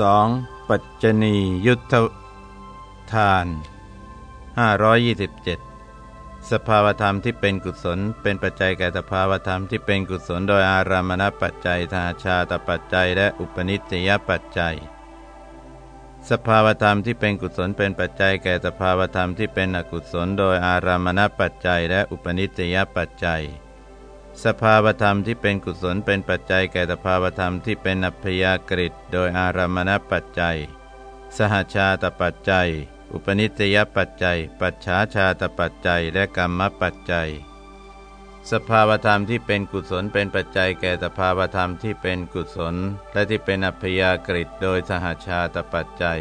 2. ปัจจณียุทธทาน 527 สภาวธรรมที่เป็นกุศล เป็นปัจจัยแก่สภาวธรรมที่เป็นกุศล โดยอารามณปัจจัยธาชาตปัจจัย และอุปนิสยปัจจัย สภาวธรรมที่เป็นกุศลเป็นปัจจัยแก่สภาวธรรมที่เป็นอกุศล โดยอารามณปัจจัย และอุปนิสยปัจจัย สภาวธรรมที่เป็นกุศลเป็นปัจจัยแก่สภาวธรรมที่เป็นอัพยากฤิโดยอารามณปัจจัย สหชาตปัจจัย อุปนิสยปัจจัย ปัจฉาชาตปัจจัย และกรรมปัจจัย สภาวธรรมที่เป็นกุศลเป็นปัจจัยแก่สภาวธรรมที่เป็นกุศล และที่เป็นอัพยากฤิโดยสหชาตปัจจัย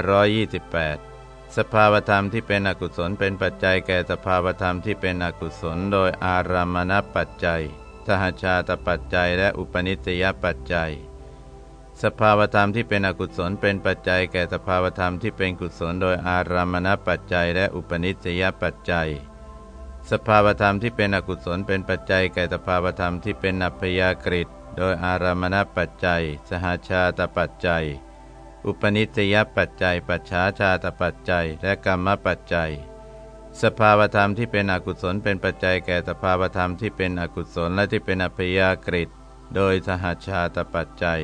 528 สภาวธรรมที่เป็นอกุศลเป็นปัจจัยแก่สภาวธรรมที่เป็นอกุศล โดยอารามณปัจจัย สหชาตปัจจัย และอุปนิสยปัจจัย สภาวธรรมที่เป็นอกุศลเป็นปัจจัยแก่สภาวธรรมที่เป็นกุศล โดยอารามณปัจจัย และอุปนิสยปัจจัย สภาวธรรมที่เป็นอกุศลเป็นปัจจัยแก่สภาวธรรมที่เป็นอัพยากฤิโดยอารามณปัจจัย สหชาตปัจจัย อุปนิสยปัจจัย ปัจฉาชาตปัจจัย และกรรมปัจจัย สภาวธรรมที่เป็นอกุศลเป็นปัจจัยแก่สภาวธรรมที่เป็นอกุศลและที่เป็นอัพยากฤิโดยสหชาตปัจจัย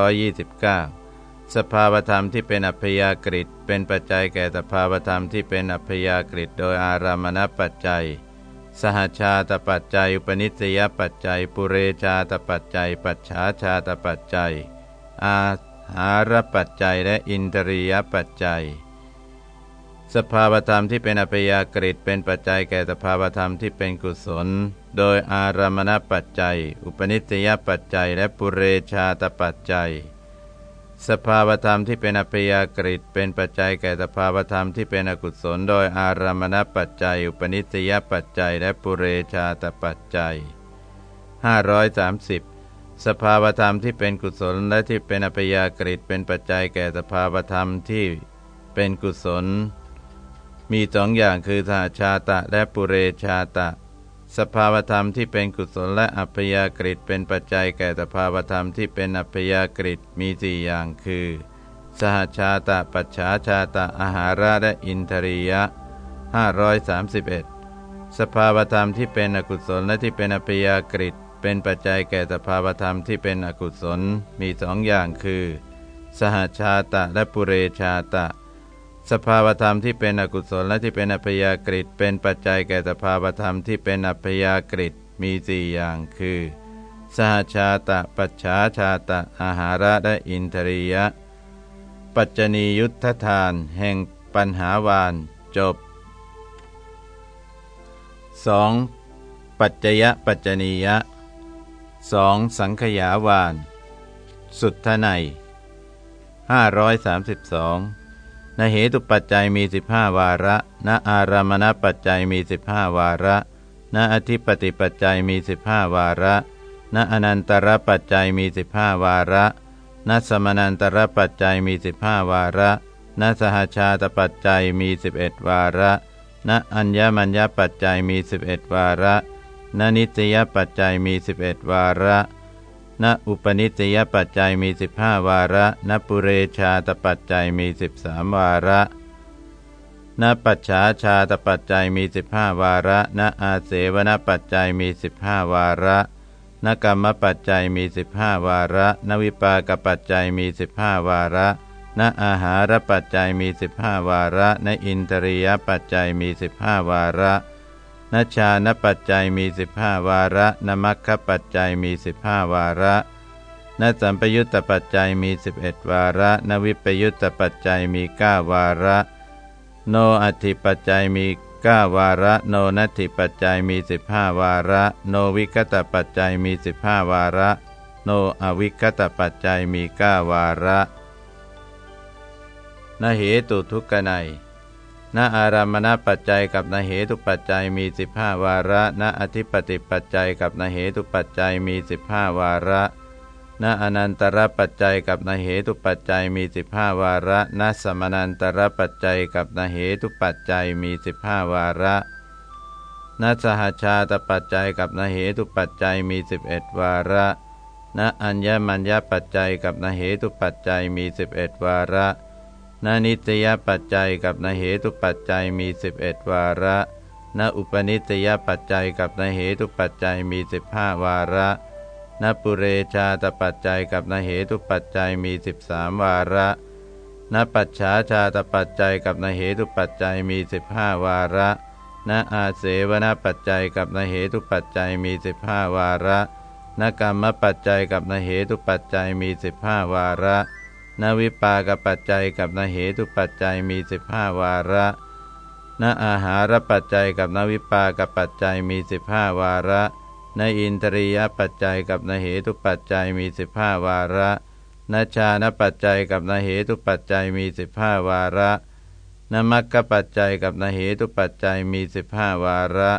529 สภาวธรรมที่เป็นอัพยากฤิเป็นปัจจัยแก่สภาวธรรมที่เป็นอัพยากฤิโดยอารามณปัจจัย สหชาตปัจจัย อุปนิสยปัจจัย ปุเรชาตปัจจัย ปัจฉาชาตปัจจัย อา หารปัจจัยและอินทรียปัจจัย สภาวธรรมที่เป็นอัพยากฤิเป็นปัจจัยแก่สภาวธรรมที่เป็นกุศล โดยอารามณปัจจัย อุปนิสยปัจจัย และปุเรชาตปัจจัย สภาวธรรมที่เป็นอัพยากฤิเป็นปัจจัยแก่สภาวธรรมที่เป็นอกุศล โดยอารามณปัจจัย อุปนิสยปัจจัย และปุเรชาตปัจจัย 530 สภาวธรรมที่เป็นกุศลและที่เป็นอัพยากฤิเป็นปัจจัยแก่สภาวธรรมที่เป็นกุศล มีสองอย่างคือสหชาตะและปุเรชาตะ สภาวธรรมที่เป็นกุศลและอัพยากฤิเป็นปัจจัยแก่สภาวธรรมที่เป็นอัพยากฤิมีสี่อย่างคือ สหชาตะปัจฉาชาตะอาหาระและอินทรียะ531 สภาวธรรมที่เป็นอกุศลและที่เป็นอัพยากฤิ เป็นปัจจัยแก่สภาวธรรมที่เป็นอกุศลมีสองอย่างคือ สหชาตะและปุเรชาตะ สภาวธรรมที่เป็นอกุศลและที่เป็นอัพยากฤิเป็นปัจจัยแก่สภาวธรรมที่เป็นอัพยากฤิมีสี่อย่างคือ สหชาตะ ปัจฉาชาตะ อาหาระและอินทรียะ ปัจจนียุทธทาน แห่งปัญหาวานจบ 2. ปัจจยปัจจนียะ สองสังขยาวาน สุทไนห้าร้อยสามสิบสองนเหตุปัจจัยมีสิบห้าวาระณอารามณปัจจัยมีสิบห้าวาระณอธิปติปัจจัยมีสิบห้าวาระณอนันตรปัจจัยมีสิบห้าวาระณสมนันตรปัจจัยมีสิบห้าวาระณสหชาตปัจจัยมีสิบเอ็ดวาระณอัญญมัญญปัจจัยมีสิบเอ็ดวาระ นนิตยปัจจัยมีสิบเอ็ดวาระณอุปนิตยปัจจัยมีสิบห้าวาระณปุเรชาตปัจจัยมีสิบสาวาระณปัจฉาชาตปัจจัยมีสิบห้าวาระณอาเสวนปัจจัยมีสิบห้าวาระนกรรมปัจจัยมีสิบห้าวาระนวิปากปัจจัยมีสิบห้าวาระณอาหารปัจจัยมีสิบห้าวาระณอินทรียปัจจัยมีสิบห้าวาระ นชานปัจจัยมีสิบห้าวาระนมัคคปัจจัยมีสิบห้าวาระนสัมปยุตตปัจจัยมีสิบเอ็ดวาระ นวิปยุตตปัจจัยมีเก้าวาระ โนอัติปัจจัยมีเก้าวาระ โนนัตถิปัจจัยมีสิบห้าวาระ โนวิกตปัจจัยมีสิบห้าวาระ โนอวิกตปัจจัยมีเก้าวาระนเหตุทุกขไน ณอารามณปัจจัยกับนเหตุปัจจัยมีสิบห้าวาระณอธิปติปัจจัยกับนเหตุปัจจัยมีสิบห้าวาระณอนันตรปัจจัยกับนเหตุปัจจัยมีสิบห้าวาระณสมนันตรปัจจัยกับนเหตุปัจจัยมีสิบห้าวาระณสหชาตปัจจัยกับนเหตุปัจจัยมีสิบเอ็ดวาระณอัญญมัญญปัจจัยกับนเหตุปัจจัยมีสิบเอ็ดวาระ ณนิตยปัจจัยกับนเหตุปัจจัยมีสิบเอ็ดวาระณอุปนิตยปัจจัยกับนเหตุปัจจัยมีสิบห้าวาระณปุเรชาตปัจจัยกับนเหตุปัจจัยมีสิบสามวาระณปัจฉาชาตปัจจัยกับนเหตุปัจจัยมีสิบห้าวาระณอาเสวนปัจจัยกับนเหตุปัจจัยมีสิบห้าวาระณกรรมปัจจัยกับนเหตุปัจจัยมีสิบห้าวาระ ณวิปากปัจจัยกับนเหตุปัจจัยมีสิบห้าวาระณอาหารปัจจัยกับนวิปากปัจจัยมีสิบห้าวาระณอินทรียปัจจัยกับนเหตุปัจจัยมีสิบห้าวาระณชานปัจจัยกับนเหตุปัจจัยมีสิบห้าวาระณมัคคปัจจัยกับนเหตุปัจจัยมีสิบห้าวาระ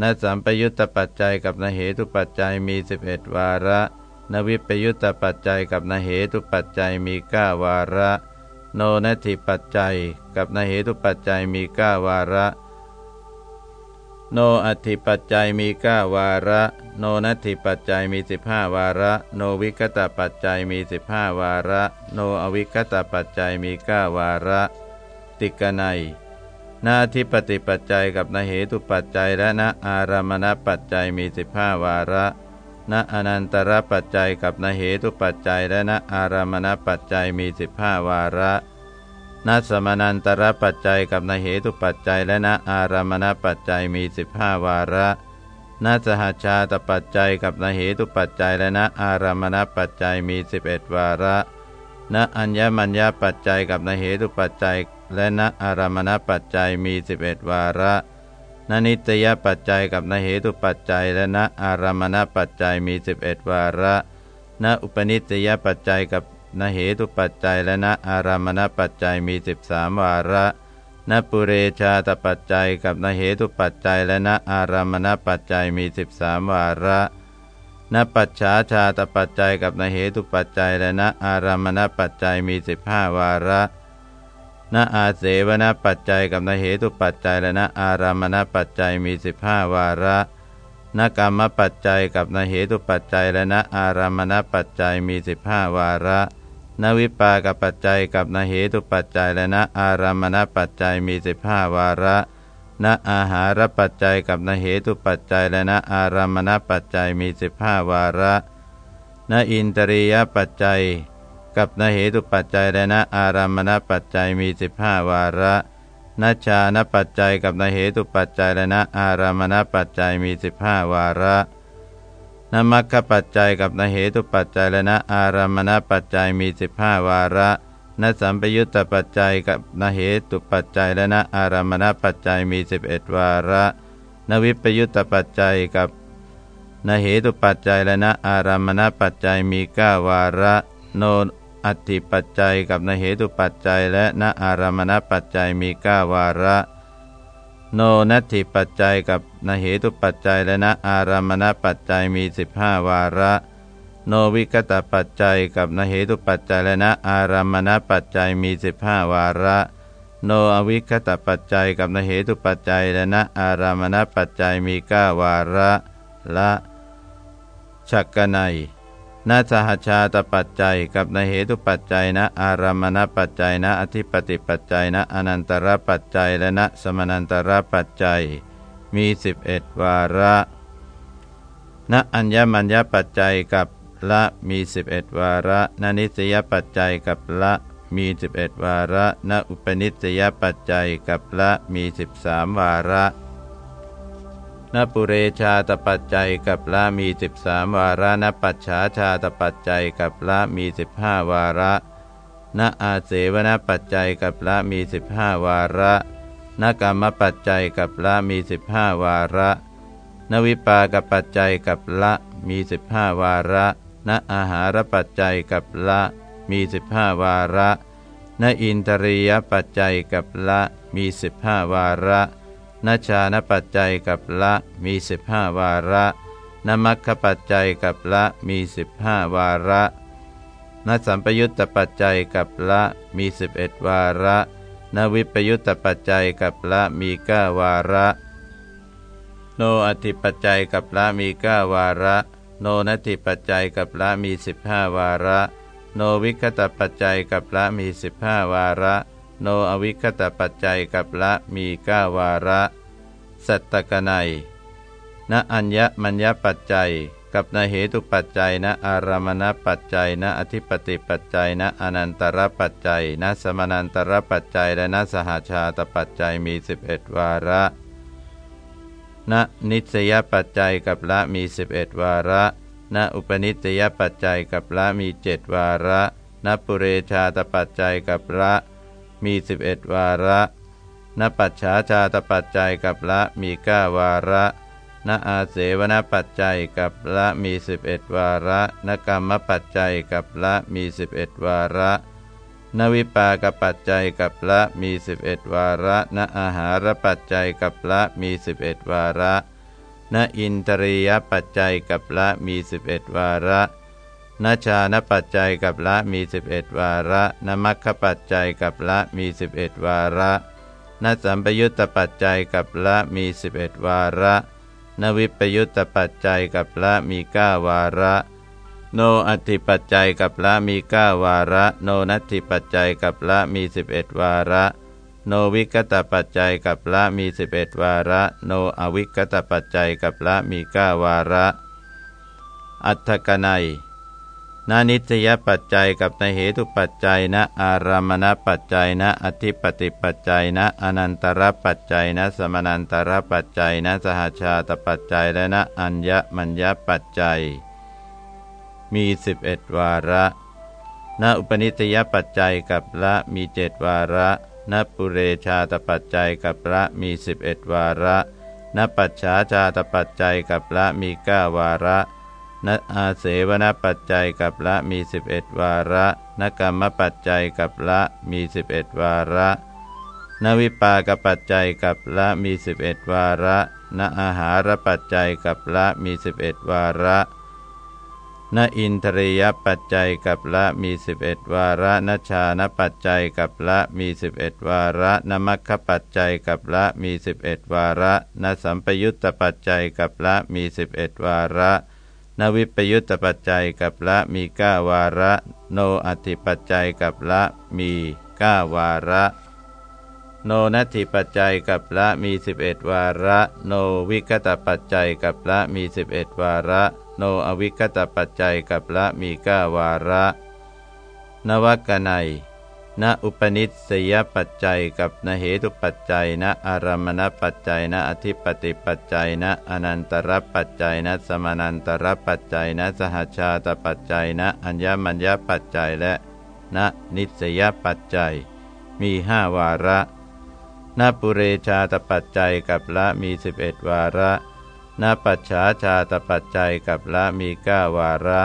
ณสัมปยุตตปัจจัยกับนเหตุปัจจัยมีสิบเอ็ดวาระ นวิปยุตตปัจจัยกับนเหตุปัจจัยมีเก้าวาระ โนนัตถิปัจจัย กับนเหตุปัจจัยมีเก้าวาระ โนอัตถิปัจจัยมีเก้าวาระ โนนัตถิปัจจัยมีสิบห้าวาระ โนวิกตปัจจัยมีสิบห้าวาระ โนอวิกตปัจจัยมีเก้าวาระ ติกนัยนาทิปติปัจจัยกับนเหตุปัจจัยและณอารามณปัจจัยมีสิบห้าวาระ ณอนันตรปัจจัยกับนเหตุปัจจัยและณอารามณปัจจัยมีสิบห้าวาระณสมนันตรปัจจัยกับนเหตุปัจจัยและณอารามณปัจจัยมีสิบห้าวาระณสหชาตปัจจัยกับนเหตุปัจจัยและณอารามณปัจจัยมีสิบเอ็ดวาระณอัญญมัญญปัจจัยกับนเหตุปัจจัย และณอารามณปัจจัยมีสิบเอ็ดวาระ นนิตยปัจจัยกับนเหตุปัจจัย และณอารามณปัจจัยมีสิบเอ็ดวาระณอุปนิตยปัจจัยกับนเหตุปัจจัย และณอารามณปัจจัยมีสิบสามวาระณปุเรชาตปัจจัย กับนเหตุปัจจัย และณอารามณปัจจัยมีสิบสามวาระณปัจฉาชาตปัจจัย กับนเหตุปัจจัย และณอารามณปัจจัยมีสิบห้าวาระ ณอาเสวนปัจจัยกับนเหตุปัจจัยและณอารามณปัจจัยมีสิบห้าวาระนกรรมปัจจัยกับนเหตุปัจจัยและณอารามณปัจจัยมีสิบห้าวาระนวิปากปัจจัยกับนเหตุปัจจัยและณอารามณปัจจัยมีสิบห้าวาระณอาหารปัจจัยกับนเหตุปัจจัยและณอารามณปัจจัยมีสิบห้าวาระณอินตรียปัจจัย กับนเหตุปัจจัยและนอารามณปัจจัยมีสิบห้าวาระนัชานปัจจัยกับนเหตุปัจจัยและนอารามณปัจจัยมีสิบห้าวาระนมัคคปัจจัยกับนเหตุปัจจัยและนอารามณปัจจัยมีสิบห้าวาระนสัมปยุตตปัจจัยกับนเหตุปัจจัยและนอารามณปัจจัยมีสิบเอ็ดวาระ นวิปยุตตปัจจัยกับนเหตุปัจจัยและนอารามณปัจจัยมีเก้าวาระ โน อัติปัจจัยกับนเหตุปัจจัย และณอารามณปัจจัยมีก้าวาระ โนนัตถิปัจจัยกับนเหตุปัจจัย และณอารามณปัจจัยมีสิบห้าวาระ โนวิกตปัจจัยกับนเหตุปัจจัย และณอารามณปัจจัยมีสิบห้าวาระ โนอวิคตปัจจัยกับนเหตุปัจจัย และณอารามณปัจจัยมีก้าวาระละชักกนัย นาสหชาตปัจจัยกับนเหตุปัจจัยนะอารามณปัจจัยนะอธิปติปัจจัยนะอนันตรปัจจัยและนะสมนันตรปัจจัย มีสิบเอ็ดวาระณอัญญมัญญปัจจัยกับละมีสิบเอ็ดวาระณนิสยปัจจัยกับละมีสิบเอ็ดวาระณอุปนิสยปัจจัยกับละมีสิบสามวาระ นปุเรชาตปัจจัยกับละมีสิบสามวาระนปัจฉาชาตปัจจัยกับละมีสิบห้าวาระนอาเสวนปัจจัยกับละมีสิบห้าวาระนกรรมปัจจัยกับละมีสิบห้าวาระ นวิปากปัจจัยกับละมีสิบห้าวาระนอาหารปัจจัยกับละมีสิบห้าวาระนอินทรียปัจจัยกับละมีสิบห้าวาระ นาชานปัจจัยกับละมีสิบห้าวาระนมัคคปัจจัยกับละมีสิบห้าวาระนสัมปยุตตปัจจัยกับละมีสิบเอ็ดวาระนวิปยุตตปัจจัยกับละมีเก้าวาระ โนอธิปัจจัยกับละมีเก้าวาระ โนนัติปัจจัยกับละมีสิบห้าวาระ โนวิคตปัจจัยกับละมีสิบห้าวาระ โนอวิคตปัจจัยกับละมีก้าวาระ สัตตกนัยณอัญญมัญญปัจจัย กับนเหตุปัจจัยนะอารามณปัจจัยนะอธิปติปัจจัยนะอนันตรปัจจัยนะสมานันตรปัจจัยและนะสหาชาตปัจจัยมี 11 วาระณนิสยปัจจัยกับละมี 11 วาระณอุปนิสยปัจจัยกับละมีเจดวาระณปุเรชาตปัจจัยกับละ มี11วาระณปัจฉาชาตปัจจัยกับละมีเก้าวาระณอาเสวนปัจจัยกับละมีสิบเอ็ดวาระนกรรมปัจจัยกับละมีสิบเอ็ดวาระ นวิปากปัจจัยกับละมีสิบเอ็ดวาระ นอาหารปัจจัยกับละมีสิบเอ็ดวาระ นอินทรียปัจจัยกับละมีสิบเอ็ดวาระ นาชานปัจจัยกับละมีสิบเอ็ดวาระนมัคคปัจจัยกับละมีสิบเอ็ดวาระนสัมปยุตตปัจจัยกับละมีสิบเอ็ดวาระนวิปยุตตปัจจัยกับละมีก้าวาระ โนอัติปัจจัยกับละมีก้าวาระ โนนัตถิปัจจัยกับละมีสิบเอ็ดวาระ โนวิกตปัจจัยกับละมีสิบเอ็ดวาระ โนอวิกตปัจจัยกับละมีก้าวาระ อัตถกนัย นานิสยปัจจัยกับนเหตุปัจจัยนะอารามณปัจจัยนะอธิปติปัจจัยนะอนันตรปัจจัยนะสมนันตรปัจจัยนะสหชาตปัจจัยและนะอัญญมัญญปัจจัย มีสิบเอ็ดวาระณอุปนิสยปัจจัยกับละมีเจ็ดวาระณปุเรชาตปัจจัยกับละมีสิบเอ็ดวาระณปัจฉาชาตปัจจัยกับละมีเก้าวาระ นอาเสวนปัจจัยกับละมีสิบเอ็ดวาระนกรรมปัจจัยกับละมีสิบเอ็ดวาระนวิปากปัจจัยกับละมีสิบเอ็ดวาระนอาหารปัจจัยกับละมีสิบเอ็ดวาระนอินทรียปัจจัยกับละมีสิบเอ็ดวาระนชานปัจจัยกับละมีสิบเอ็ดวาระนมัคคปัจจัยกับละมีสิบเอ็ดวาระนสัมปยุตตปัจจัยกับละมีสิบเอ็ดวาระ นวิปยุตตปัจจัยกับละมีก้าวาระ โนอัติปัจจัยกับละมีก้าวาระ โนนัตถิปัจจัยกับละมีสิบเอ็ดวาระ โนวิกตปัจจัยกับละมีสิบเอ็ดวาระ โนอวิกตปัจจัยกับละมีก้าวาระ นวกนัย ณอุปนิสัยปัจจัยกับนเหตุปัจจัยณอารมณปัจจัยณอธิปติปัจจัยณอนันตรปัจจัยณสมานันตรปัจจัยณสหชาตปัจจัยณอัญญมัญญปัจจัยและณนิสยปัจจัย มีห้าวาระณปุเรชาตปัจจัยกับละมีสิบเอ็ดวาระณปัจฉาชาตปัจจัยกับละมีเก้าวาระ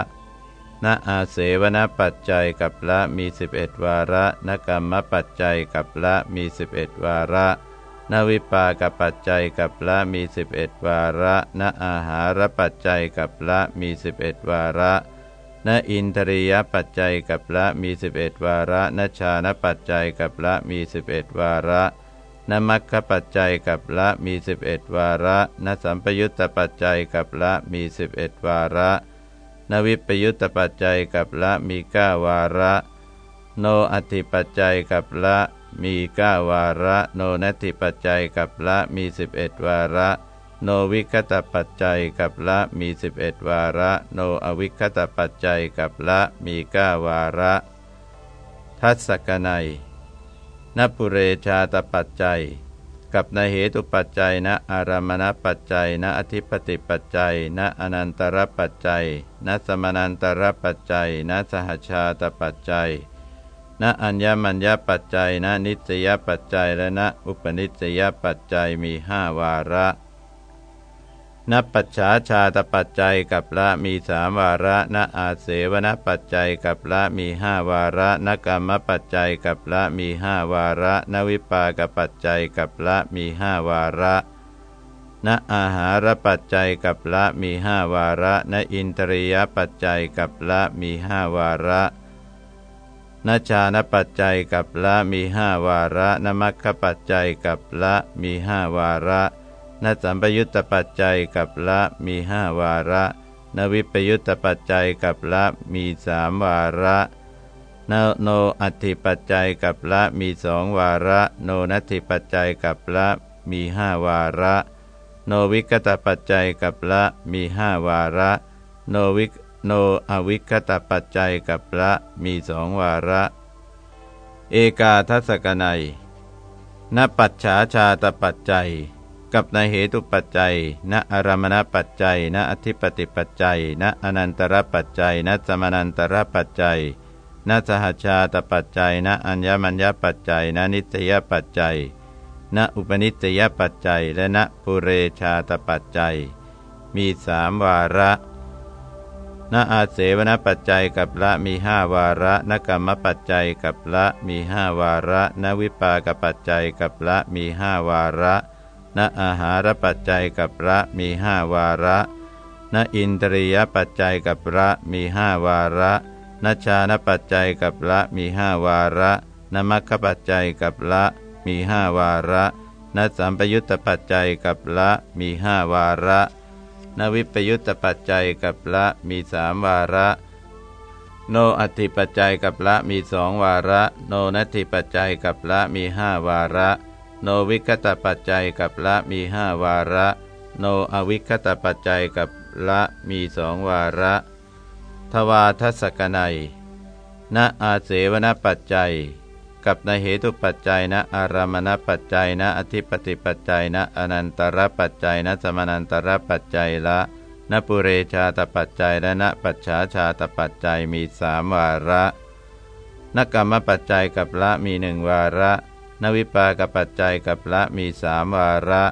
ณอาเสวนปัจจัยกับละมีสิบเอ็ดวาระนกรรมปัจจัยกับละมีสิบเอ็ดวาระนวิปากปัจจัยกับละมีสิบเอ็ดวาระนอาหารปัจจัยกับละมีสิบเอ็ดวาระนอินทรียปัจจัยกับละมีสิบเอ็ดวาระนชานปัจจัยกับละมีสิบเอ็ดวาระนมัคคปัจจัยกับละมีสิบเอ็ดวาระนสัมปยุตตปัจจัยกับละมีสิบเอ็ดวาระ นวิปยุตตปัจจัยกับละมีก้าวาระ โนอัติปัจจัยกับละมีก้าวาระ โนนัติปัจจัยกับละมีสิบเอ็ดวาระ โนวิคตปัจจัยกับละมีสิบเอ็ดวาระ โนอวิคตปัจจัยกับละมีก้าวาระ ทัศกนัยนปุเรชาตปัจจัย กับนเหตุปัจจัยณอารามณปัจจัยณอธิปติปัจจัยณอนันตรปัจจัยณสมานันตรปัจจัยณสหชาตปัจจัยณอัญญมัญญปัจจัยณนิสยปัจจัยและณอุปนิสยปัจจัยมีห้าวาระ นปัจฉาชาตปัจจัยกับละมีสามวาระนอาเสวนปัจจัยกับละมีห้าวาระนกรรมปัจจัยกับละมีห้าวาระ นวิปากปัจจัยกับละมีห้าวาระนอาหารปัจจัยกับละมีห้าวาระนอินทรียปัจจัยกับละมีห้าวาระนชานปัจจัยกับละมีห้าวาระนมัคคปัจจัยกับละมีห้าวาระ นสัมปยุตตปัจจัยกับละมีห้าวาระ นวิปยุตตปัจจัยกับละมีสามวาระนโนอัติปัจจัยกับละมีสองวาระ โนนัติปัจจัยกับละมีห้าวาระ โนวิกตปัจจัยกับละมีห้าวาระ โนวิโนอวิคตปัจจัยกับละมีสองวาระ เอกาทัศกนัยนปัจฉาชาตปัจจัย กับนเหตุปัจจัย ณอารมณปัจจัย ณอธิปติปัจจัย ณอนันตรปัจจัย ณสมนันตรปัจจัย ณสหชาตปัจจัย ณอัญญมัญญปัจจัย ณนิตยปัจจัย ณอุปนิตยปัจจัย และณปุเรชาตปัจจัย มีสามวาระ ณอาเสวนปัจจัยกับละมีห้าวาระนกรรมปัจจัยกับละมีห้าวาระนวิปากปัจจัยกับละมีห้าวาระ ณอาหารปัจจัยกับละมีห้าวาระณอินทรียปัจจัยกับละมีห้าวาระนชานปัจจัยกับละมีห้าวาระนมัคคปัจจัยกับละมีห้าวาระนสัมปยุตตปัจจัยกับละมีห้าวาระนวิปยุตตปัจจัยกับละมีสามวาระโนอัติปัจจัยกับละมีสองวาระ โนนัตถิปัจจัยกับละมีห้าวาระ โนวิคตปัจจัยกับละมีห้าวาระ โนอวิคตปัจจัยกับละมีสองวาระ ทวาทศกนัยณอาเสวนปัจจัย กับในเหตุปัจจัยนะอารามณปัจจัยนะอธิปติปัจจัยนะอนันตรปัจจัยนะสมานันตรปัจจัยละนปุเรชาตปัจจัยและนปัจฉาชาตปัจจัยมีสามวาระนกรรมปัจจัยกับละมีหนึ่งวาระ นวิปากปัจจัยกับละมีสามวาระ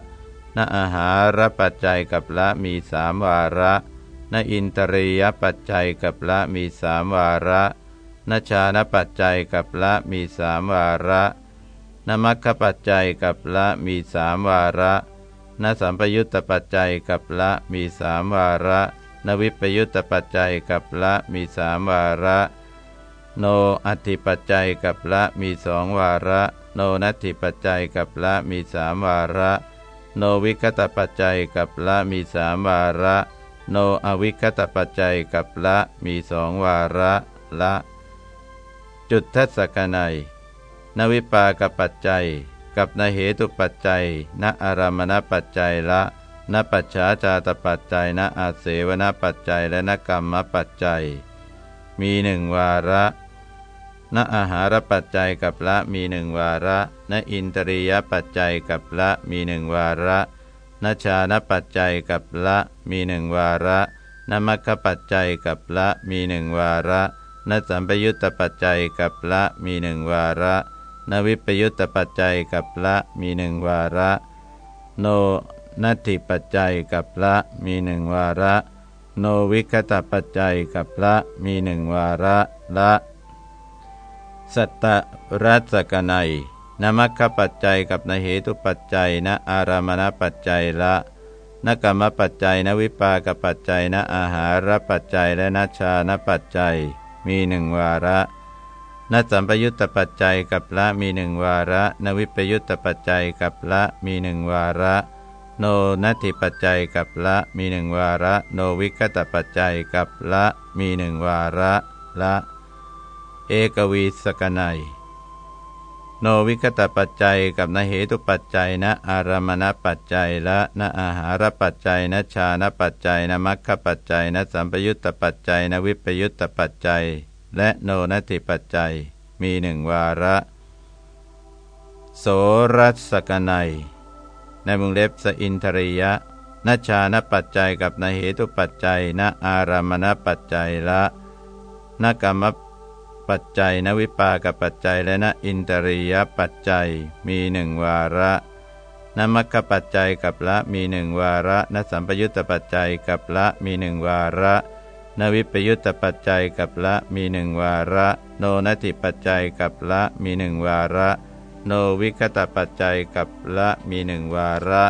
นอาหารปัจจัยกับละมีสามวาระนอินตรียปัจจัยกับละมีสามวาระนชานปัจจัยกับละมีสามวาระนมัคคปัจจัยกับละมีสามวาระนสัมปยุตตปัจจัยกับละมีสามวาระ นวิปยุตตปัจจัยกับละมีสามวาระ โนอัติปัจจัยกับละมีสองวาระ โนนัตถิปัจจัยกับละมีสามวาระ โนวิคตปัจจัยกับละมีสามวาระ โนอวิคตปัจจัยกับละมีสองวาระละ จุดทัศกนัยนวิปากปัจจัย กับนเหตุปัจจัยณอารามณปัจจัยละนปัจฉาจาตปัจจัยณอาเสวนปัจจัยและนกรรมปัจจัย มีหนึ่งวาระ ณอาหารปัจจัยกับละมีหนึ่งวาระ ณอินตรียปัจจัยกับละมีหนึ่งวาระ ณชานปัจจัยกับละมีหนึ่งวาระนมัคคปัจจัยกับละมีหนึ่งวาระนสัมปยุตตปัจจัยกับละมีหนึ่งวาระนวิปยุตตปัจจัยกับละมีหนึ่งวาระ โนนัตถิปัจจัยกับละมีหนึ่งวาระ โนวิคตปัจจัยกับละมีหนึ่งวาระละ สัตตรัสกนัยนมัคคปัจจัยกับนเหตุปัจจัยนอารามณปัจจัยละนกรรมปัจจัยนวิปากปัจจัยนอาหารปัจจัยและนชานปัจจัย มีหนึ่งวาระนสัมปยุตตปัจจัยกับละมีหนึ่งวาระ นวิปยุตตปัจจัยกับละมีหนึ่งวาระ โนนัตถิปัจจัยกับละมีหนึ่งวาระ โนวิคตปัจจัยกับละมีหนึ่งวาระละ เอกวีสกนัย โนวิคตปัจจัยกับนเหตุปัจจัยนะอารมณปัจจัยละนอาหารปัจจัยนชานปัจจัยนมัคคปัจจัยนสัมปยุตตปัจจัยนวิปยุตตปัจจัย และโนนัติปัจจัย มีหนึ่งวาระ โสรัสกนัย ในมุงเล็บสอินทริยะนชานปัจจัยกับนเหตุปัจจัยนอารามณปัจจัยละนกรรม ปัจจัยนวิปากปัจจัยและนอินตริยปัจจัยมีหนึ่งวาระนมัคคปัจจัยกับละมีหนึ่งวาระนสัมปยุตตปัจจัยกับละมีหนึ่งวาระ นวิปยุตตปัจจัยกับละมีหนึ่งวาระ โนนัติปัจจัยกับละมีหนึ่งวาระ โนวิคตปัจจัยกับละมีหนึ่งวาระ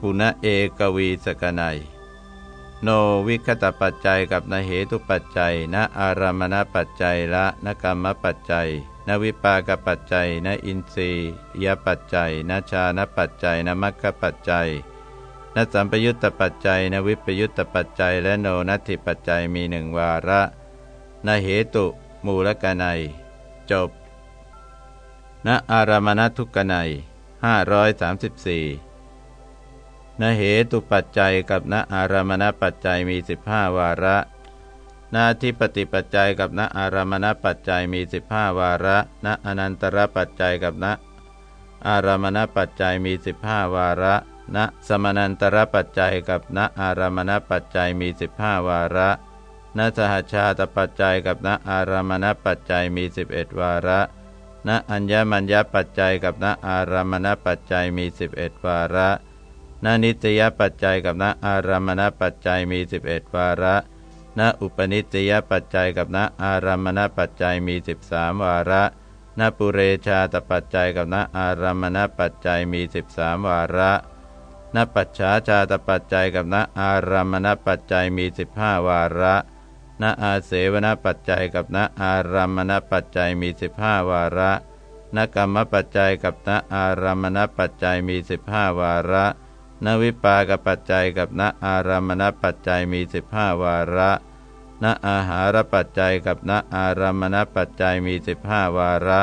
ปุณเอกวีสกนัย โนวิคตปัจจัยกับนเหตุปัจจัยนอารามณปัจจัยละนกรรมปัจจัยนวิปากปัจจัยนอินทรียปัจจัยนชานปัจจัยนมัคคปัจจัยนสัมปยุตตปัจจัยนวิปยุตตปัจจัย และโนนัตถิปัจจัยมีหนึ่งวาระนเหตุมูลกนัย จบณอารามณทุกกนัย534 นเหตุปัจจัยกับณอารามณปัจจัยมีสิบห้าวาระ นาทิปติปัจจัยกับณอารามณปัจจัยมีสิบห้าวาระณอนันตรปัจจัยกับณอารามณปัจจัยมีสิบห้าวาระณสมนันตรปัจจัยกับณอารามณปัจจัยมีสิบห้าวาระณสหชาตปัจจัยกับณอารามณปัจจัยมีสิบเอ็ดวาระณอัญญมัญญปัจจัยกับณอารามณปัจจัยมีสิบเอ็ดวาระ ณนิตยปัจจัยกับณอารามณปัจจัยมีสิบเอ็ดวาระ ณอุปนิสยปัจจัยกับณอารามณปัจจัยมีสิบสามวาระ ณปุเรชาตปัจจัยกับณอารามณปัจจัยมีสิบสามวาระ ณปัจฉาชาตปัจจัยกับณอารามณปัจจัยมีสิบห้าวาระณอาเสวนปัจจัยกับณอารามณปัจจัยมีสิบห้าวาระณกรรมปัจจัยกับณอารามณปัจจัยมีสิบห้าวาระ ณวิปากปัจจัยกับณอารามณปัจจัยมีสิบห้าวาระณอาหารปัจจัยกับณอารามณปัจจัยมีสิบห้าวาระ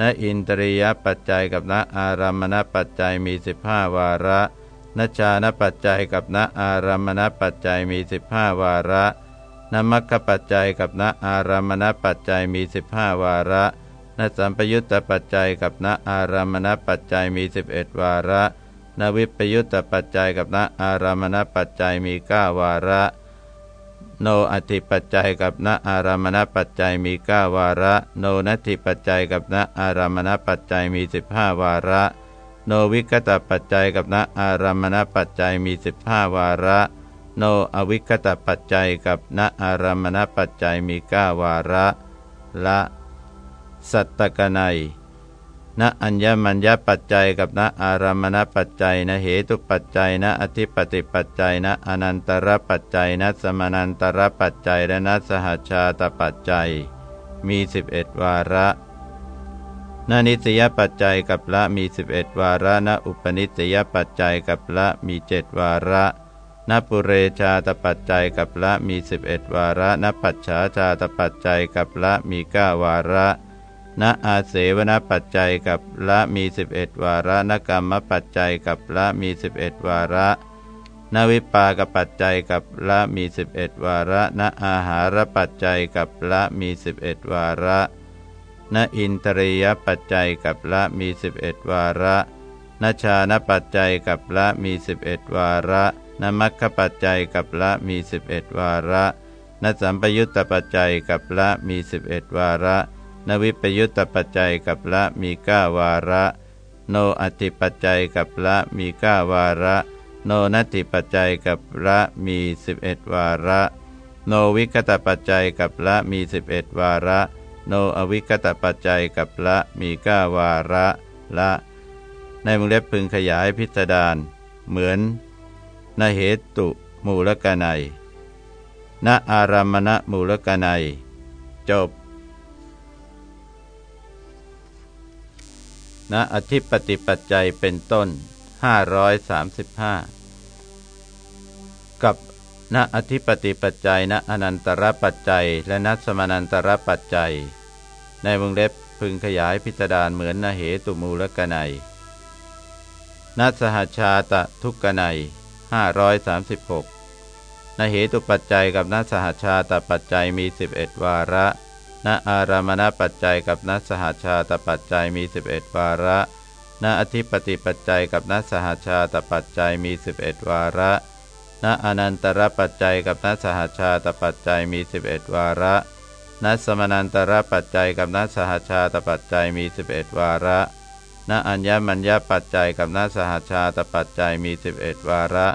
ณอินตรียปัจจัยกับณอารามณปัจจัยมีสิบห้าวาระณชานปัจจัยกับณอารามณปัจจัยมีสิบห้าวาระนมัคคปัจจัยกับณอารามณปัจจัยมีสิบห้าวาระนสัมปยุตตปัจจัยกับณอารามณปัจจัยมีสิบเอ็ดวาระ นวิปยุตตปัจจัยกับณอารามณปัจจัยมีเก้าวาระ โนอธิปัจจัยกับณอารามณปัจจัยมีเก้าวาระ โนนัตถิปัจจัยกับณอารามณปัจจัยมีสิบห้าวาระ โนวิกตปัจจัยกับณอารามณปัจจัยมีสิบห้าวาระ โนอวิคตปัจจัยกับณอารามณปัจจัยมีก้าวาระ ละ สัตตกนัย ณอัญญมัญญปัจจัยกับณอารามณปัจจัยณเหตุปัจจัยณอธิปติปัจจัยณอนันตรปัจจัยณสมานันตรปัจจัยและณสหชาตปัจจัย มีสิบเอ็ดวาระณนิสยปัจจัยกับละมีสิบเอ็ดวาระณอุปนิสยปัจจัยกับละมีเจ็ดวาระณปุเรชาตปัจจัยกับละมีสิบเอ็ดวาระณปัจฉาชาตปัจจัยกับละมีเก้าวาระ ณอาเสวนปัจจัยกับละมีสิบเอ็ดวาระนกรรมปัจจัยกับละมีสิบเอ็ดวาระนวิปากปัจจัยกับละมีสิบเอ็ดวาระณอาหารปัจจัยกับละมีสิบเอ็ดวาระณอินทรียปัจจัยกับละมีสิบเอ็ดวาระนชานปัจจัยกับละมีสิบเอ็ดวาระนมัคคปัจจัยกับละมีสิบเอ็ดวาระนสัมปยุตตปัจจัยกับละมีสิบเอ็ดวาระ นวิปยุตตปัจจัยกับละมีก้าวาระ โนอธิปัจจัยกับละมีก้าวาระ โนนัตถิปัจจัยกับละมีสิบเอ็ดวาระ โนวิกตปัจจัยกับละมีสิบเอ็ดวาระ โนอวิกตปัจจัยกับละมีก้าวาระละ ในมุงเล็บพึงขยายพิสดารเหมือนนเหตุมูลกนัยณอารามณมูลกนัยจบ ณอธิปติปัจจัยเป็นต้น 535 กับณอธิปติปัจจัยณอนันตรปัจจัย และณสมานันตรปัจจัย ในวงเล็บพึงขยายพิสดารณาเหมือนนเหตุมูลกนัยนัสหชาตะทุกกนัย536นเหตุปัจจัยกับนัสหชาตปัจจัยมี 11 วาระ ณอารามณปัจจัยกับณสหชาตปัจจัยมี 11 วาระ ณอธิปติปัจจัยกับณสหชาตปัจจัยมี 11 วาระณอนันตรปัจจัยกับณสหชาตปัจจัยมี 11 วาระณสมนันตรปัจจัยกับณสหชาตปัจจัยมี 11 วาระณอัญญมัญญปัจจัยกับณสหชาตปัจจัยมี 11 วาระ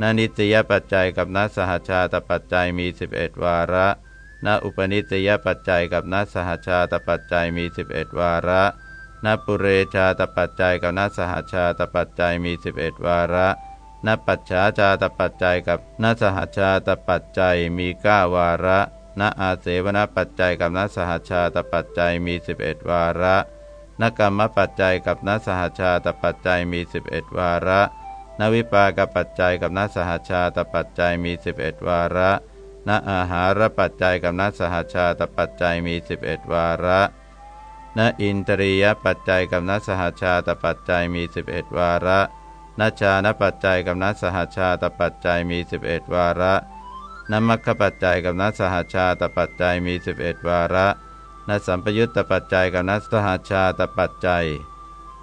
ณนิตยปัจจัยกับณสหชาตปัจจัยมี 11 วาระ ณอุปนิสยปัจจัยกับณสหชาตปัจจัยมี 11 วาระณปุเรชาตปัจจัยกับณสหชาตปัจจัยมี 11 วาระณปัจฉาชาตปัจจัยกับณสหชาตปัจจัยมี9วาระณอาเสวนปัจจัยกับณสหชาตปัจจัยมี 11 วาระณกรรมปัจจัยกับณสหชาตปัจจัยมี 11 วาระณนวิปากปัจจัยกับนสหชาตปัจจัยมี 11 วาระ ณอาหารปัจจัยกับนสหชาตปัจจัยมี 11 วาระณอินทรียปัจจัยกับนสหชาตปัจจัยมี 11 วาระณชานปัจจัยกับนสหชาตปัจจัยมี 11 วาระนมัคคปัจจัยกับนสหชาตปัจจัยมี 11 วาระนสัมปยุตตปัจจัยกับนสหชาตปัจจัย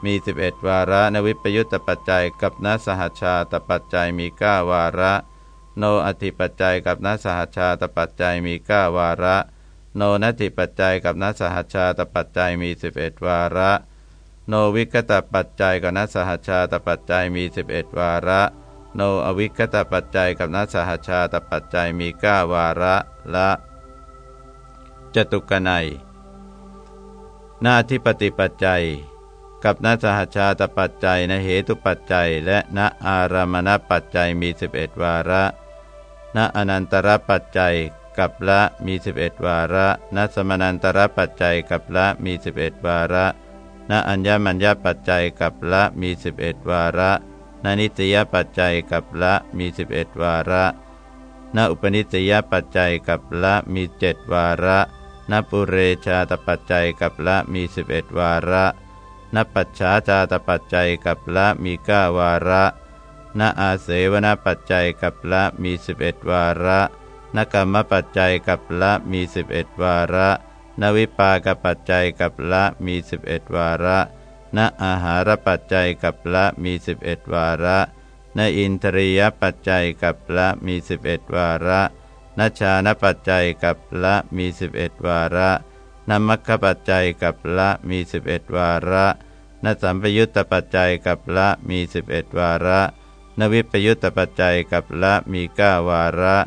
มี 11 วาระนวิปยุตตปัจจัยกับนสหชาตปัจจัยมี 9 วาระ โนอธิปัจจัยกับนัสหชาตปัจจัยมี9วาระ โนนัติปัจจัยกับนัสหชาตปัจจัยมี11วาระ โนวิกตปัจจัยกับนัสหชาตปัจจัยมี11วาระ โนอวิกตปัจจัยกับนัสหชาตปัจจัยมี9วาระละจตุกนัยนาที่ปฏิปัจจัย กับนสหชาตปัจจัยนเหตุปัจจัย และณอารามณปัจจัยมี 11 วาระ ณอนันตรปัจจัยกับละมี 11 วาระ ณสมนันตรปัจจัยกับละมี 11 วาระ ณอัญญมัญญปัจจัยกับละมี 11 วาระ ณนิตยปัจจัยกับละมี 11 วาระ ณอุปนิสยปัจจัยกับละมีเจ็ดวาระ ณปุเรชาตปัจจัยกับละมี 11 วาระนปัจฉาจาตปัจจัยกับละมีก้าวาระ นอาเสวนปัจจัยกับละมีสิบเอ็ดวาระนกรรมปัจจัยกับละมีสิบเอ็ดวาระ นวิปากปัจจัยกับละมีสิบเอ็ดวาระนอาหารปัจจัยกับละมีสิบเอ็ดวาระนอินทรียปัจจัยกับละมีสิบเอ็ดวาระนชานปัจจัยกับละมีสิบเอ็ดวาระนมัคคปัจจัยกับละมีสิบเอ็ดวาระนสัมปยุตตปัจจัยกับละมีสิบเอ็ดวาระ นวิปยุตตปัจจัยกับละมีก้าวาระ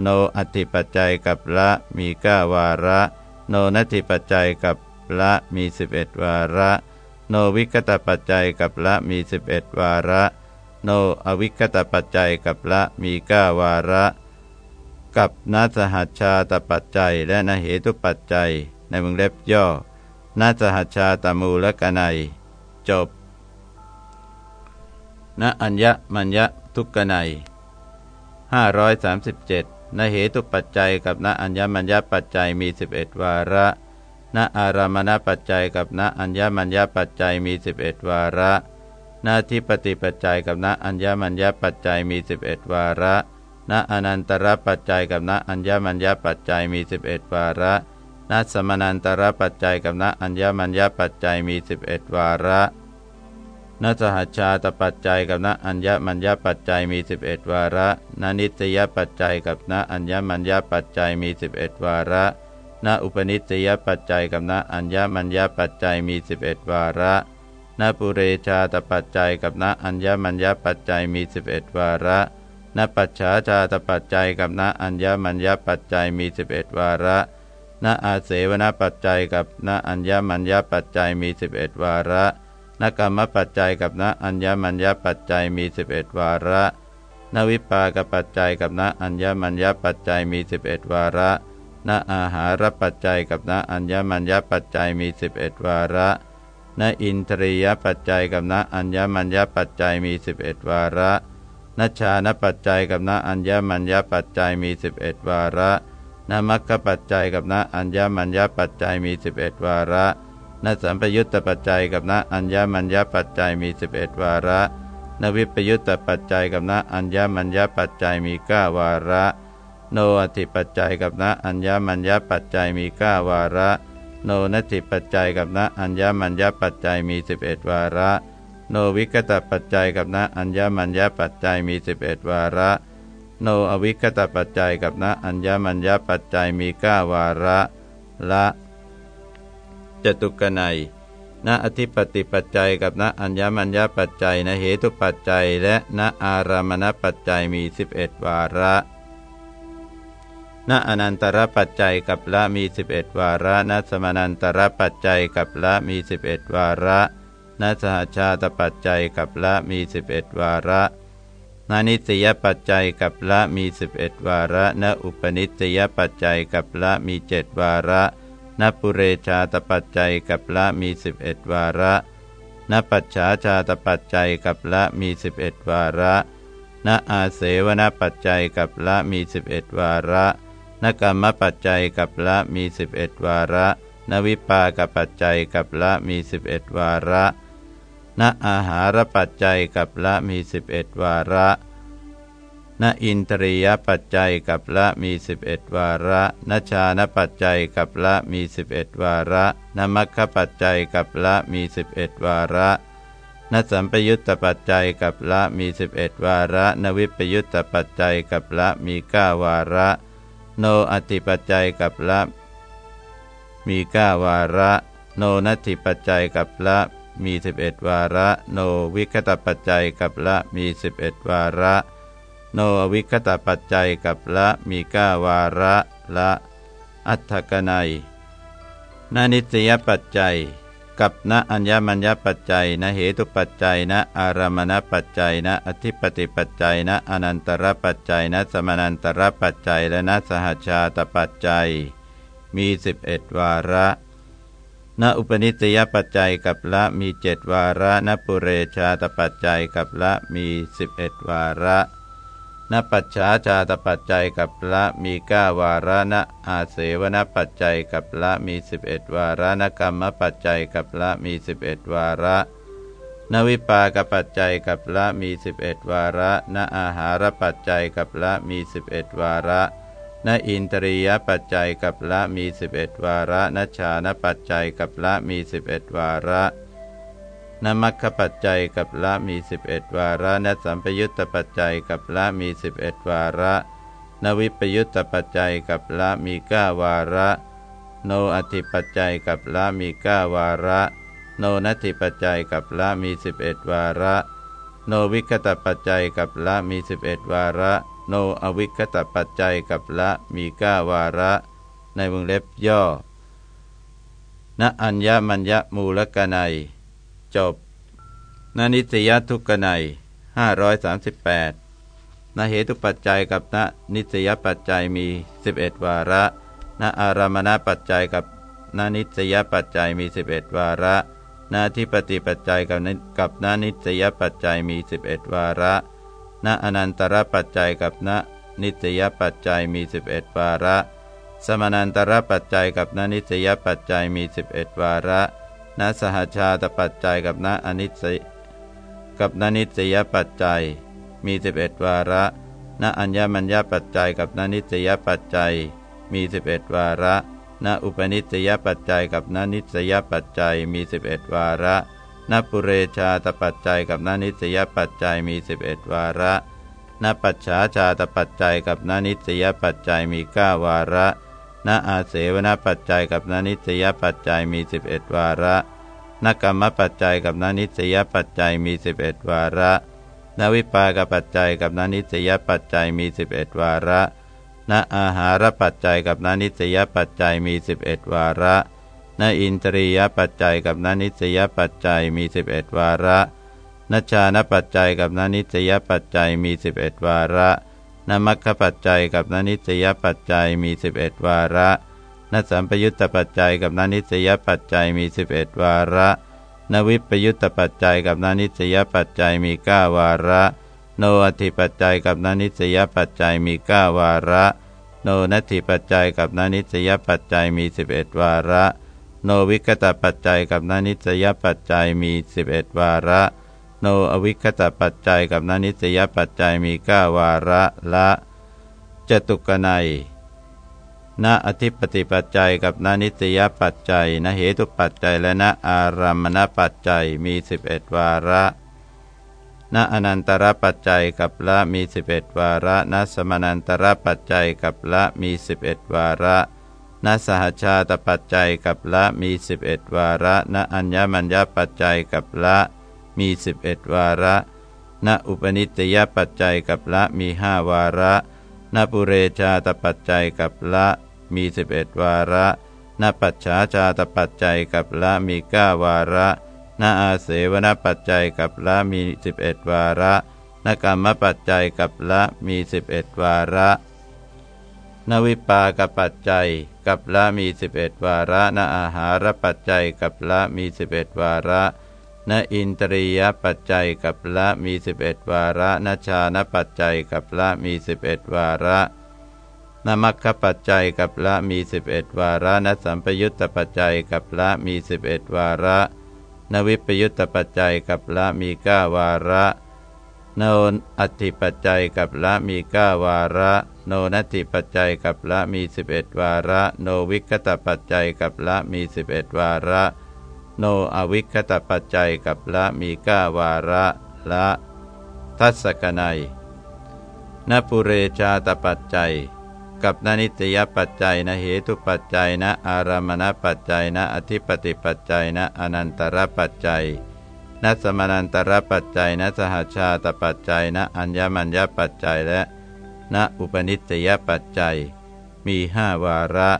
โนอัติปัจจัยกับละมีก้าวาระ โนนัตถิปัจจัยกับละมีสิบเอ็ดวาระ โนวิกตปัจจัยกับละมีสิบเอ็ดวาระ โนอวิกตปัจจัยกับละมีก้าวาระ กับนัสหัชชาตปัจจัยและนเหตุปัจจัยในวงเล็บย่อนัสหัชชาตมูลกนัย จบ ณอัญญมัญญทุกนัย537นเหตุปัจจัยกับณอัญญมัญญปัจจัยมี11วาระณอารามณปัจจัยกับณอัญญมัญญปัจจัยมี11วาระณทิปติปัจจัยกับณอัญญมัญญปัจจัยมี11วาระณอนันตรปัจจัยกับณอัญญมัญญปัจจัยมี11วาระนัสมนันตระปัจจัยกับณอัญญมัญญปัจจัยมี11วาระ นสหชาตปัจจัยกับณอัญญมัญญปัจจัยมี 11 วาระนนิตยปัจจัยกับณอัญญมัญญปัจจัยมี 11 วาระณอุปนิตยปัจจัยกับณอัญญมัญญปัจจัยมี 11 วาระณปุเรชาตปัจจัยกับณอัญญมัญญปัจจัยมี 11 วาระณปัจฉาชาตปัจจัยกับณอัญญมัญญปัจจัยมี 11 วาระณอาเสวนปัจจัยกับณอัญญมัญญปัจจัยมี 11 วาระ นกรรมปัจจัยกับณอัญญมัญญปัจจัยมี 11 วาระ นวิปากปัจจัยกับณอัญญมัญญปัจจัยมี 11 วาระ ณอาหารปัจจัยกับณอัญญมัญญปัจจัยมี 11 วาระณอินทรียปัจจัยกับณอัญญมัญญปัจจัยมี 11 วาระนชานปัจจัยกับณอัญญมัญญปัจจัยมี 11 วาระนมัคคปัจจัยกับณอัญญมัญญปัจจัยมี 11 วาระ นสัมปยุตตปัจจัยกับณอัญญมัญญปัจจัยมี 11 วาระ นวิปยุตตปัจจัยกับณอัญญมัญญปัจจัยมี9วาระ โนอธิปัจจัยกับณอัญญมัญญปัจจัยมี9วาระ โนนัตถิปัจจัยกับณอัญญมัญญปัจจัยมี 11 วาระ โนวิกตปัจจัยกับณอัญญมัญญปัจจัยมี 11 วาระ โนอวิคตปัจจัยกับณอัญญมัญญปัจจัยมีก้าวาระละ จตุกนัยณอธิปติปัจจัยกับณอัญญมัญญปัจจัยณเหตุปัจจัย และณอารามณปัจจัยมี 11 วาระณอนันตรปัจจัยกับละมี 11 วาระณสมานันตรปัจจัยกับละมี 11 วาระณสหชาตปัจจัยกับละมี 11 วาระนานิสยปัจจัยกับละมี 11 วาระณอุปนิสยปัจจัยกับละมีเจ็ดวาระ ณปุเรชาตปัจจัยกับละมี11วาระณปัจฉาชาตปัจจัยกับละมีสิบเอ็ดวาระณอาเสวนปัจจัยกับละมีสิบเอ็ดวาระนกรรมปัจจัยกับละมีสิบเอ็ดวาระ นวิปากปัจจัยกับละมีสิบเอ็ดวาระณอาหารปัจจัยกับละมีสิบเอ็ดวาระ ณอินทรียปัจจัยกับละมีสิบเอ็ดวาระนชานปัจจัยกับละมีสิบเอ็ดวาระนมัคคปัจจัยกับละมีสิบเอ็ดวาระนสัมปยุตตปัจจัยกับละมีสิบเอ็ดวาระนวิปยุตตปัจจัยกับละมีเก้าวาระ โนอติปัจจัยกับละ มีเก้าวาระ โนนัตถิปัจจัยกับละมีสิบเอ็ดวาระ โนวิคตปัจจัยกับละมีสิบเอ็ดวาระ โนวิคตปัจจัยกับละมีก้าวาระละ อัตถกนัยนานิสยปัจจัย กับณอัญญมัญญปัจจัยนะเหตุปัจจัยนะอารามณปัจจัยนะอธิปติปัจจัยนะอนันตรปัจจัยนะสมานันตรปัจจัยและนะสหชาตปัจจัย มีสิบเอ็ดวาระณอุปนิสยปัจจัยกับละมีเจ็ดวาระณปุเรชาตปัจจัยกับละมีสิบเอ็ดวาระ นปัจฉาชาตปัจจัยกับละมีก้าวาระนอาเสวนปัจจัยกับละมีสิบเอ็ดวาระนกรรมปัจจัยกับละมีสิบเอ็ดวาระ นวิปากปัจจัยกับละมีสิบเอ็ดวาระนอาหารปัจจัยกับละมีสิบเอ็ดวาระนอินตรียปัจจัยกับละมีสิบเอ็ดวาระนชานปัจจัยกับละมีสิบเอ็ดวาระ นมัคคปัจจัยกับละมีสิบเอ็ดวาระนสัมปยุตตปัจจัยกับละมีสิบเอ็ดวาระ นวิปยุตตปัจจัยกับละมีก้าวาระ โนอธิปัจจัยกับละมีก้าวาระ โนนัตถิปัจจัยกับละมีสิบเอ็ดวาระ โนวิคตปัจจัยกับละมีสิบเอ็ดวาระ โนอวิคตปัจจัยกับละมีก้าวาระ ในวงเล็บย่อ ณอัญญมัญญมูลกนัย จบนนิสยทุกนัย538นเหตุปัจจัยกับนนิสยปัจจัยมี 11 วาระนอารามณปัจจัยกับนนิสยปัจจัยมี 11 วาระนาทิปติปัจจัยกับกับนนิสยปัจจัยมี 11 วาระนอนันตรปัจจัยกับนนิสยปัจจัยมี 11 วาระ สมานันตรปัจจัยกับนนิสยปัจจัยมี 11 วาระ ณสหชาตปัจจัยกับณอนิสยกับณนิสยปัจจัย มีสิบเอ็ดวาระ ณอัญญมัญญปัจจัยกับณนิสยปัจจัย มีสิบเอ็ดวาระ ณอุปนิสยปัจจัยกับณนิสยปัจจัย มีสิบเอ็ดวาระณปุเรชาตปัจจัยกับณนิสยปัจจัยมีสิบเอ็ดวาระณปัจฉาชาตปัจจัยกับณนิสยปัจจัยมีเก้าวาระ ณอาเสวนปัจจัยกับนนิสยปัจจัยมี 11 วาระนกรรมปัจจัยกับนนิสยปัจจัยมี 11 วาระนวิปากปัจจัยกับนนิสยปัจจัยมี 11 วาระณอาหารปัจจัยกับนนิสยปัจจัยมี 11 วาระณอินทรียปัจจัยกับนนิสยปัจจัยมี 11 วาระนชานปัจจัยกับนนิสยปัจจัยมี 11 วาระ นมัคคปัจจัยกับนนิสยปัจจัยมี 11 วาระนสัมปยุตตปัจจัยกับนนิสยปัจจัยมี 11 วาระ นวิปยุตตปัจจัยกับนนิสยปัจจัยมี 9 วาระ โนอธิปัจจัยกับนนิสยปัจจัยมี 9 วาระ โนนัตถิปัจจัยกับนนิสยปัจจัยมี 11 วาระ โนวิกตปัจจัยกับนนิสยปัจจัยมี 11 วาระ โนอวิคตปัจจัยกับนนิสยปัจจัยมีก้าวาระละจตุกนัยณอธิปติปัจจัยกับนนิสยปัจจัยณเหตุปัจจัยและณอารามณปัจจัยมีสิบเอ็ดวาระณอนันตรปัจจัยกับละมีสิบเอ็ดวาระณสมานันตรปัจจัยกับละมีสิบเอ็ดวาระณสหชาตปัจจัยกับละมีสิบเอ็ดวาระณอัญญมัญญปัจจัยกับละ มีสิบเอ็ดวาระณอุปนิตยปัจจัยกับละมีห้าวาระณปุเรชาตปัจจัยกับละมีสิบเอ็ดวาระณปัจฉาชาตปัจจัยกับละมีเก้าวาระณอาเสวนปัจจัยกับละมีสิบเอ็ดวาระณกรรมปัจจัยกับละมีสิบเอ็ดวาระนวิปากปัจจัยกับละมีสิบเอ็ดวาระณอาหารปัจจัยกับละมีสิบเอ็ดวาระ นนอินตรียปัจจัยกับละมีสิบเอ็ดวาระนชานปัจจัยกับละมีสิบเอ็ดวาระนมัคคปัจจัยกับละมีสิบเอ็ดวาระนสัมปยุตตปัจจัยกับละมีสิบเอ็ดวาระ นวิปยุตตปัจจัยกับละมีเก้าวาระ โนอัติปัจจัยกับละมีเก้าวาระ โนนัติปัจจัยกับละมีสิบเอ็ดวาระ โนวิกตปัจจัยกับละมีสิบเอ็ดวาระ โนอวิคตปัจจัยกับละมีก้าวาระละทัศกนัยนปุเรชาตปัจจัย กับนนิตยปัจจัยนะเหตุปัจจัยนะอารามณปัจจัยนะอธิปติปัจจัยนะอนันตรปัจจัยนะสมานันตรปัจจัยนะสหชาตปัจจัยนะอัญญมัญญปัจจัยและณอุปนิสยปัจจัย มีห้าวาระ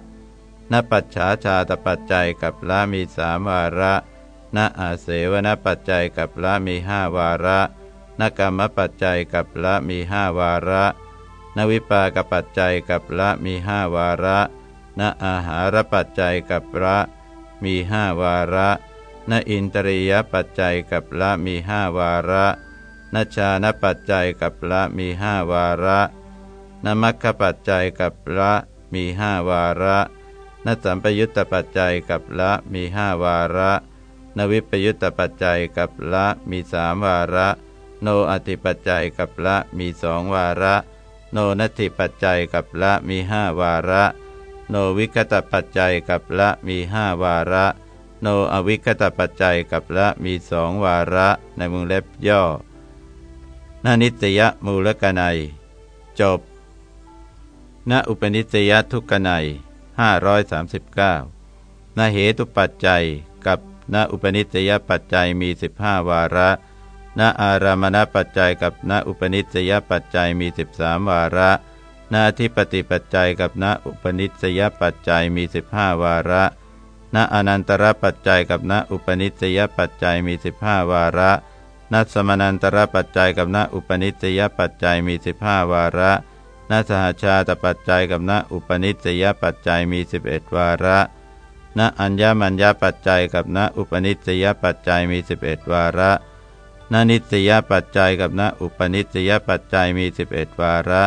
ณปัจฉาชาตปัจจัยกับละมีสามวาระณอาเสวนปัจจัยกับละมีห้าวาระณกรรมปัจจัยกับละมีห้าวาระ นวิปากปัจจัยกับละมีห้าวาระณอาหารปัจจัยกับละมีห้าวาระณอินตรียปัจจัยกับละมีห้าวาระณชานปัจจัยกับละมีห้าวาระ นมัคคปัจจัยกับละมีห้าวาระ นสัมปยุตตปัจจัยกับละมีห้าวาระ นวิปยุตตปัจจัยกับละมีสามวาระ โนอธิปัจจัยกับละมีสองวาระ โนนัตถิปัจจัยกับละมีห้าวาระ โนวิคตปัจจัยกับละมีห้าวาระ โนอวิคตปัจจัยกับละมีสองวาระ ในมุงเล็บย่อนานิตยมูลกนัย จบณอุปนิสยทุกนัย 539ณเหตุปัจจัยกับณอุปนิสยปัจจัยมี 15 วาระณอารามณปัจจัยกับณอุปนิสยปัจจัยมี 13 วาระณทิปติปัจจัยกับณอุปนิสยปัจจัยมี 15 วาระณอนันตรปัจจัยกับณอุปนิสยปัจจัยมี 15 วาระณสมนันตรปัจจัยกับณอุปนิสยปัจจัยมี 15 วาระ ณสหชาตปัจจัยกับณอุปนิสยปัจจัยมี 11 วาระ ณอัญญมัญญปัจจัยกับณอุปนิสยปัจจัยมี 11 วาระนนิสยปัจจัยกับณอุปนิสยปัจจัยมี 11 วาระ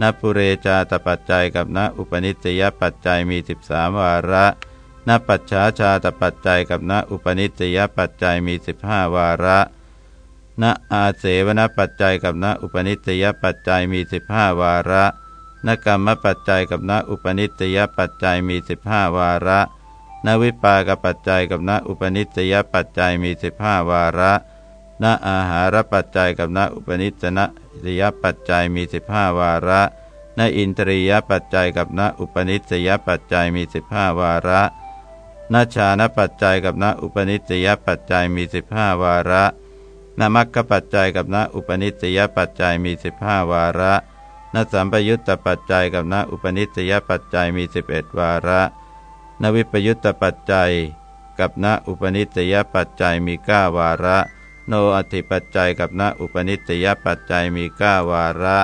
นปุเรชาตปัจจัยกับณอุปนิสยปัจจัยมี 13 วาระนปัจฉาชาตปัจจัยกับณอุปนิสยปัจจัยมี 15 วาระ ณอาเสวนปัจจัยกับณอุปนิสยปัจจัยมี15วาระนกรรมปัจจัยกับณอุปนิสยปัจจัยมี15วาระนวิปากปัจจัยกับณอุปนิสยปัจจัยมี15วาระณอาหารปัจจัยกับณอุปนิสนะริยปัจจัยมีสิบห้าวาระณอินทรียปัจจัยกับณอุปนิสยปัจจัยมีสิบห้าวาระณชานปัจจัยกับณอุปนิสยปัจจัยมีสิบห้าวาระ ณมัคคปัจจัยกับณอุปนิสยปัจจัยมีสิบห้าวาระณสัมปยุตตปัจจัยกับณอุปนิสยปัจจัยมีสิบเอ็ดวาระณวิปยุตตปัจจัย กับณอุปนิสยปัจจัยมีเก้าวาระ โนอธิปัจจัยกับณอุปนิสยปัจจัยมีก้าวาระ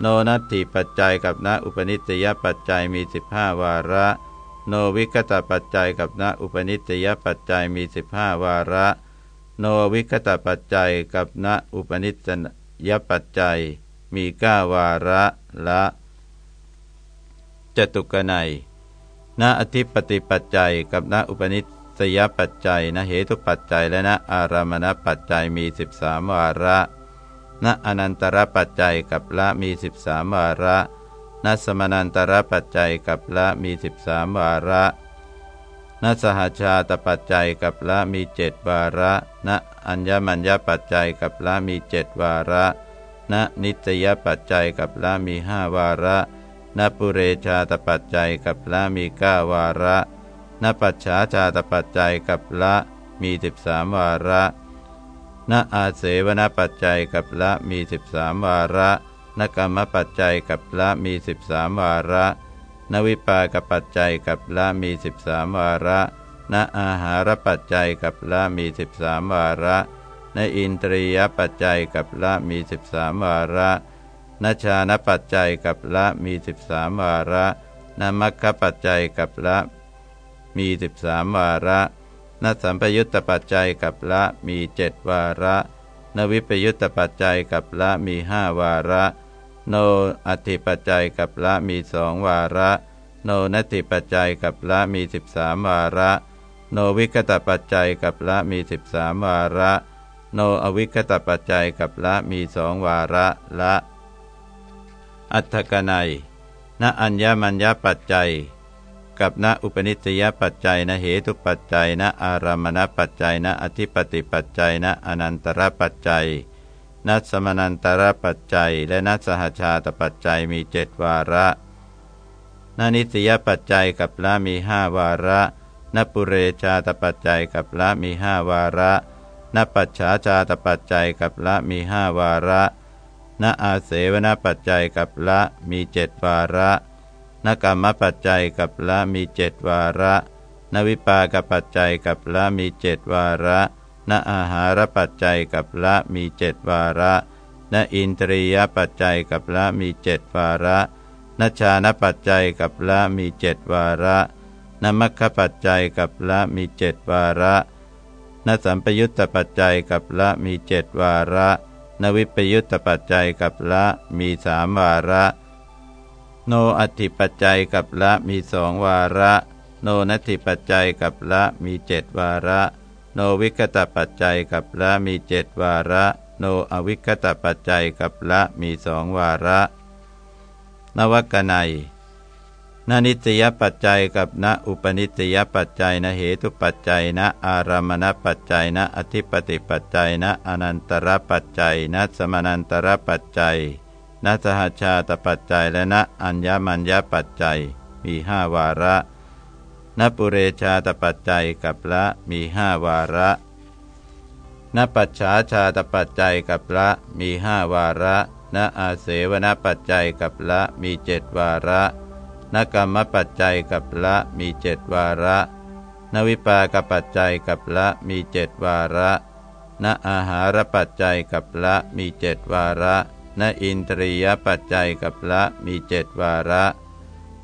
โนนัตถิปัจจัยกับณอุปนิสยปัจจัยมีสิบห้าวาระ โนวิกตปัจจัยกับณอุปนิสยปัจจัยมีสิบห้าวาระ โนวิกตปัจจัยกับณอุปนิสยปัจจัย มีก้าวาระละจตุกนัยณอธิปติปัจจัย กับณอุปนิสสยปัจจัยนะเหตุปัจจัย และนะอารามณปัจจัยมีสิบสามวาระณอนันตรปัจจัยกับละมีสิบสามวาระณสมนันตรปัจจัยกับละมีสิบสามวาระ ณสหชาตปัจจัยกับละมีเจ็ดวาระณอัญญมัญญปัจจัยกับละมีเจ็ดวาระณนิตยปัจจัยกับละมีห้าวาระณปุเรชาตปัจจัยกับละมีเก้าวาระนปัจฉาชาตปัจจัยกับละมีสิบสามวาระนอาเสวนปัจจัยกับละมีสิบสามวาระนกรรมปัจจัยกับละมีสิบสามวาระ นวิปากปัจจัยกับละมีสิบสามวาระนอาหารปัจจัยกับละมีสิบสามวาระนอินทรียปัจจัยกับละมีสิบสามวาระนชานปัจจัยกับละมีสิบสามวาระนมัคคปัจจัยกับละมีสิบสามวาระนนสัมปยุตตปัจจัยกับละมีเจ็ดวาระนวิปยุตตปัจจัยกับละมีห้าวาระ โนอธิปัจจัยกับละมีสองวาระ โนนัตถิปัจจัยกับละมีสิบสามวาระ โนวิกตปัจจัยกับละมีสิบสามวาระ โนอวิกตปัจจัยกับละมีสองวาระละ อัตถกนัยณอัญญมัญญปัจจัย กับณอุปนิสยปัจจัยณเหตุปัจจัยณอารามณปัจจัยณอธิปติปัจจัยณอนันตรปัจจัย ณสมนันตรปัจจัย และณสหชาตปัจจัยมีเจ็ดวาระณนิสยปัจจัยกับละมีห้าวาระณปุเรชาตปัจจัยกับละมีห้าวาระณปัจฉาชาตปัจจัยกับละมีห้าวาระณอาเสวนปัจจัยกับละมีเจ็ดวาระนกรรมปัจจัยกับละมีเจ็ดวาระ นวิปากปัจจัยกับละมีเจ็ดวาระ นอาหารปัจจัยกับละมีเจ็ดวาระนอินทรียปัจจัยกับละมีเจ็ดวาระนชานปัจจัยกับละมีเจ็ดวาระนมัคคปัจจัยกับละมีเจ็ดวาระนสัมปยุตตปัจจัยกับละมีเจ็ดวาระนวิปยุตตปัจจัยกับละมีสามวาระ โนอัติปัจจัยกับละมีสองวาระ โนนัตถิปัจจัยกับละมีเจ็ดวาระ โนวิกตปัจจัยกับละมีเจ็ดวาระ โนอวิกตปัจจัยกับละมีสองวาระ นวกนัยนนิตยปัจจัยกับณอุปนิตยปัจจัยนเหตุปัจจัยณอารามณปัจจัยณอธิปติปัจจัยณอนันตรปัจจัยณสมนันตรปัจจัยณสหชาตปัจจัยและณอัญญมัญญปัจจัย มีห้าวาระ ณปุเรชาตปัจจัยกับละมีห้าวาระณปัจฉาชาตปัจจัยกับละมีห้าวาระณอาเสวนปัจจัยกับละมีเจ็ดวาระณกรรมปัจจัยกับละมีเจ็ดวาระ นวิปากปัจจัยกับละมีเจ็ดวาระณอาหารปัจจัยกับละมีเจ็ดวาระนอินทรียปัจจัยกับละมีเจ็ดวาระ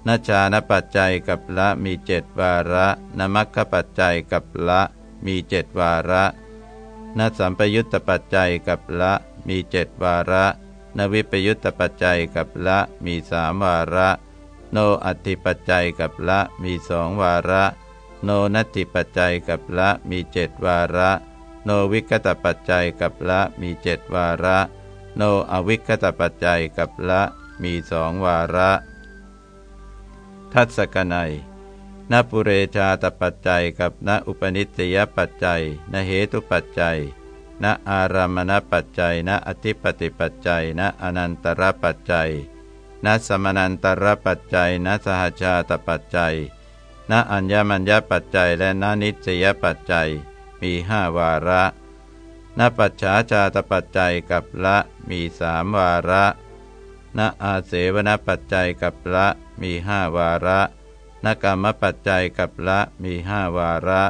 นาชานปัจจัยกับละมีเจ็ดวาระนมัคคปัจจัยกับละมีเจ็ดวาระนสัมปยุตตปัจจัยกับละมีเจ็ดวาระ นวิปยุตตปัจจัยกับละมีสามวาระ โนอัติปัจจัยกับละมีสองวาระ โนนัตถิปัจจัยกับละมีเจ็ดวาระ โนวิกตปัจจัยกับละมีเจ็ดวาระ โนอวิคตปัจจัยกับละมีสองวาระ ทัศกนัยนปุเรชาตปัจจัยกับนอุปนิสยปัจจัยนเหตุปัจจัยนอารามณปัจจัยนอธิปติปัจจัยนอนันตรปัจจัยนสมนันตรปัจจัยนสหชาตปัจจัยนอัญญมัญญปัจจัยและนนิสยปัจจัย มีห้าวาระนปัจฉาชาตปัจจัยกับละมีสามวาระ นอาเสวนปัจจัยกับละมีห้าวาระนกรรมปัจจัยกับละมีห้าวาระ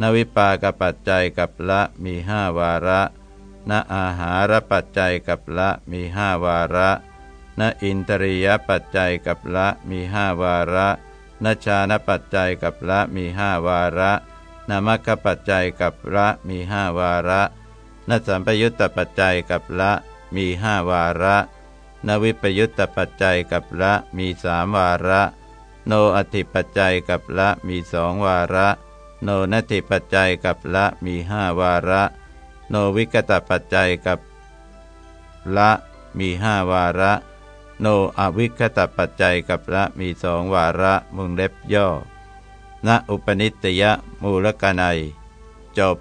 นวิปากปัจจัยกับละมีห้าวาระนอาหารปัจจัยกับละมีห้าวาระนอินทรียปัจจัยกับละมีห้าวาระนชานปัจจัยกับละมีห้าวาระนามัคคปัจจัยกับละมีห้าวาระนสัมปยุตตปัจจัยกับละมีห้าวาระ นวิปยุตตปัจจัยกับละมีสามวาระ โนอธิปัจจัยกับละมีสองวาระ โนนัตถิปัจจัยกับละมีห้าวาระ โนวิกตปัจจัยกับละมีห้าวาระ โนอวิคตปัจจัยกับละมีสองวาระมุงเล็บย่อณอุปนิตยมูลกนัย จบ